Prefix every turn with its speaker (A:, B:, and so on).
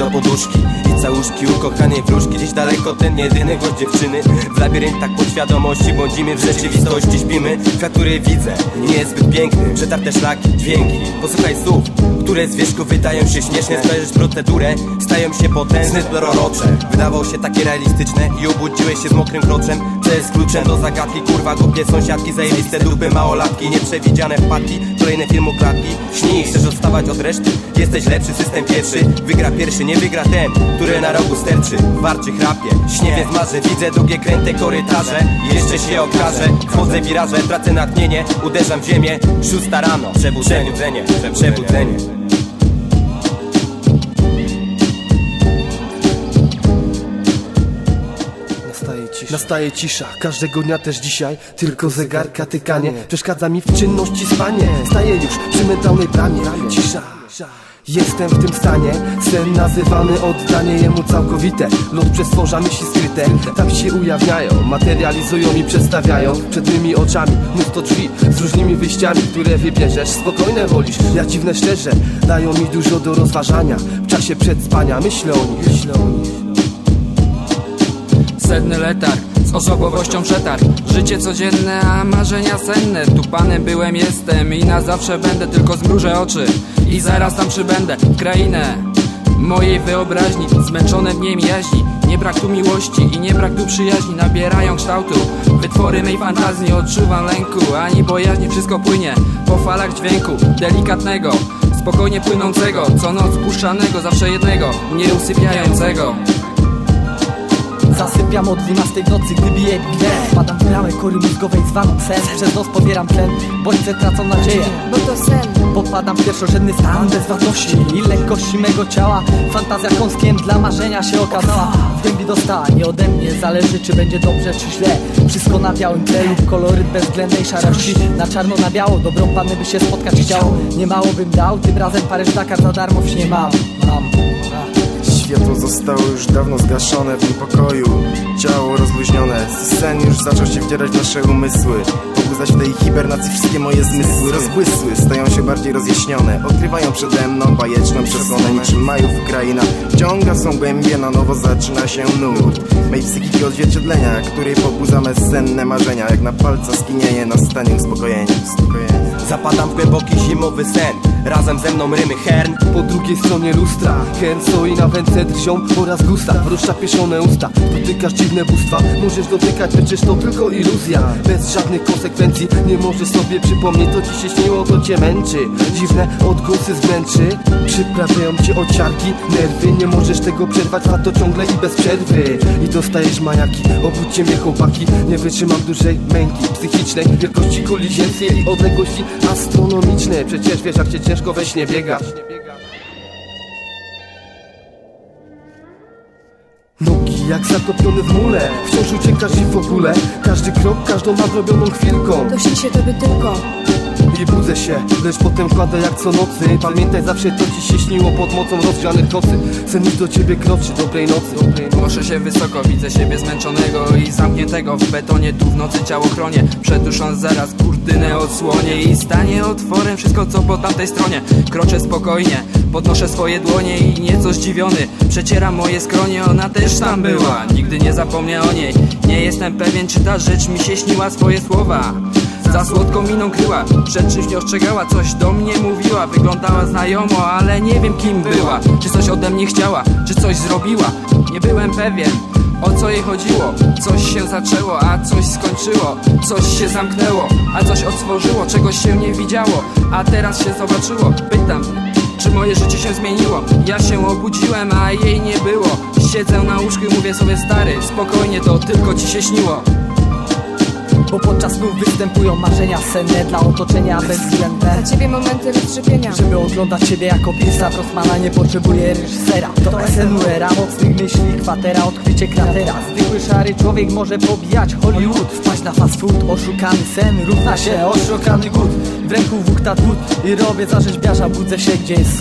A: do poduszki I całuszki ukochanej wróżki Gdzieś daleko ten jedyny gość dziewczyny. W labiryntach podświadomości błądzimy w rzeczywistości Śpimy, który widzę Nie jest zbyt piękny, przetarte szlaki, dźwięki. Posłuchaj słów, które z wierzchu wydają się śmieszne. Spojrzysz procedurę, stają się potężne, prorocze Wydawało się takie realistyczne i obudziłeś się z mokrym kroczem. Co jest kluczem do zagadki, kurwa głupie sąsiadki. Zajebiste dupy, małolatki, nieprzewidziane wpadki. Kolejne filmoklatki, śnij, chcesz odstawać od reszty? Jesteś lepszy, system pierwszy. Wygra pierwszy, nie wygra ten, który na rogu sterczy Warczy chrapie, śnie więc marzę Widzę długie kręte korytarze. Jeszcze się okaże, wchodzę wiraże Tracę natchnienie, uderzam w ziemię. Szósta rano, przebudzenie, przebudzenie, przebudzenie.
B: Nastaje cisza. Nastaje cisza, każdego dnia też dzisiaj Tylko zegarka tykanie. Przeszkadza mi w czynności spanie. Staję już przy mentalnej bramie. Cisza Jestem w tym stanie, sen nazywany oddanie jemu całkowite. Lot przestworza myśli skryte, tam się ujawniają. Materializują i przedstawiają. Przed mymi oczami Mnóstwo drzwi. Z różnymi wyjściami, które wybierzesz. Spokojne wolisz, ja dziwne szczerze. Dają mi dużo do rozważania. W czasie przed myślę o nich.
C: Sedny letarg, z osobowością przetarg Życie codzienne, a marzenia senne. Tu panem byłem, jestem i na zawsze będę Tylko zmrużę oczy i zaraz tam przybędę W krainę mojej wyobraźni. Zmęczone w niej jaźni Nie brak tu miłości i nie brak tu przyjaźni. Nabierają kształtu wytwory mej fantazji. Odczuwam lęku, ani bojaźni. Wszystko płynie po falach dźwięku Delikatnego Spokojnie płynącego, co noc puszczanego Zawsze jednego, nieusypiającego
D: Zasypiam o 12 w nocy, gdy bije gwiazd Padam w bramę kory mózgowej zwaną sen Przez noc pobieram tlen, bodźce tracą nadzieję.
E: Bo to sen.
D: Popadam w pierwszorzędny stan bezwartości I lekkości mego ciała. Fantazja kąskiem dla marzenia się okazała. W głębi dostała, nie ode mnie Zależy czy będzie dobrze czy źle. Wszystko na białym tle lub koloryt bezwzględnej szarości. Na czarno na biało, dobrą panny by się spotkać chciało Nie mało bym dał, tym razem Paryż Dakar za darmo w śnie mam Mam
F: Światło zostało już dawno zgaszone w tym pokoju Ciało rozluźnione. Sen już zaczął się wdzierać w nasze umysły. Pobudzać w tej hibernacji wszystkie moje zmysły. Rozbłysły, stają się bardziej rozjaśnione. Odkrywają przede mną bajeczną przesłonę Niczym Majów kraina. Wciąga są głębie, na nowo zaczyna się nurt. Mej psychiki odzwierciedlenia Której pobudzamy senne marzenia. Jak na palca skinieje, nastanie uspokojenie Uspokojenie
A: Zapadam w głęboki zimowy sen. Razem ze mną rymy hern.
B: Po drugiej stronie lustra. Ken stoi na wędce drzią oraz Gustaw Rozczapieszone usta, dotykasz dziwne bóstwa. Możesz dotykać, przecież to tylko iluzja. Bez żadnych konsekwencji Nie możesz sobie przypomnieć, to ci się śniło, to cię męczy. Dziwne odgłosy zmęczy Przyprawiają cię ociarki, nerwy. Nie możesz tego przerwać, a to ciągle i bez przerwy. I dostajesz majaki, obudźcie mnie chłopaki. Nie wytrzymam dużej męki psychicznej Wielkości kuli i odległości astronomiczne Przecież wiesz jak cię ciężko we śnie biegać Nogi jak zatopione w mule. Wciąż uciekasz i w ogóle. Każdy krok, każdą nadrobioną chwilką.
E: To się tobie tylko
B: I budzę się, lecz potem kładę jak co nocy. Pamiętaj zawsze to ci się śniło pod mocą rozgrzanych kocy Sen już do ciebie kroczy, dobrej nocy, dobrej nocy.
C: Głoszę się wysoko, widzę siebie zmęczonego i zamkniętego w betonie Tu w nocy ciało chronię, przedusząc zaraz kurtynę odsłonię I stanie otworem wszystko co po tamtej stronie. Kroczę spokojnie, podnoszę swoje dłonie i nieco zdziwiony. Przecieram moje skronie, ona też tam była. Nigdy nie zapomnę o niej, nie jestem pewien czy ta rzecz mi się śniła swoje słowa za słodką miną kryła, przed czymś nie ostrzegała Coś do mnie mówiła, wyglądała znajomo Ale nie wiem kim była. Czy coś ode mnie chciała, czy coś zrobiła? Nie byłem pewien o co jej chodziło? Coś się zaczęło, a coś skończyło. Coś się zamknęło, a coś otworzyło Czegoś się nie widziało, a teraz się zobaczyło. Pytam, czy moje życie się zmieniło? Ja się obudziłem, a jej nie było. Siedzę na łóżku i mówię sobie stary Spokojnie, to tylko ci się śniło
D: Bo podczas snów występują marzenia senne Dla otoczenia bezwzględne.
E: Dla ciebie momenty rozszczepienia.
D: Żeby oglądać ciebie jako pisa Rossmana nie potrzebuje reżysera. To SNU era mocnych myśli, kwatera, odkrycie kratera. Zwykły szary człowiek może pobijać Hollywood. Wpaść na fast food, oszukany sen Równa się oszukany gut W ręku wuktat but I robię za rzeźbiarza, budzę się gdzie jest.